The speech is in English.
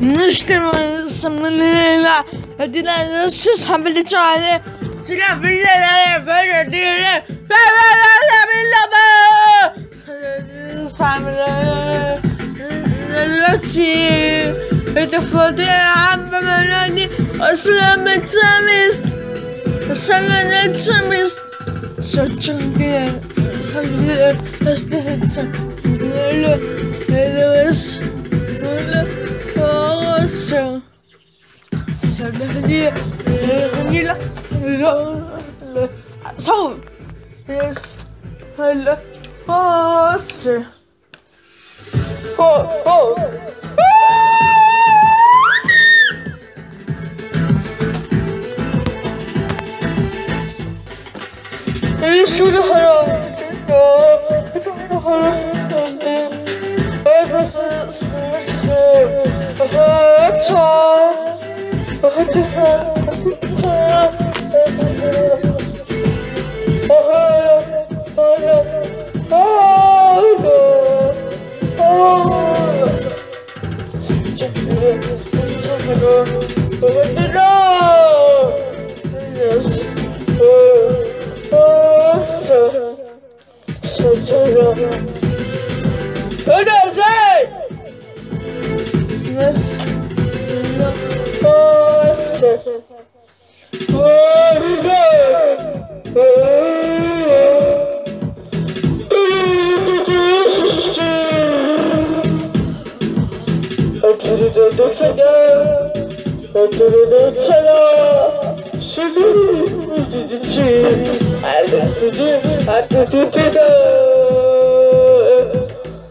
Nıştırmasımlığıyla ödülensiz hamile çare Tüle birlere böyle diyelim Ve ve ve ve كتير اتفضل يا عم ملاني اصلا متمست اصلا متمست سجل سجل استهدت لا لا بس ولا خلاص سجل لا لا لا صوم يس هلا خلاص Oh, oh. 일수를 하라 주여 정말 하라는데 에베스 스스로 하차 하차 Oh, çocuklarım Ödezey Nasıl Ötürü de çana Ötürü de çana Şimdi Şimdi Şimdi Şimdi Şimdi Şimdi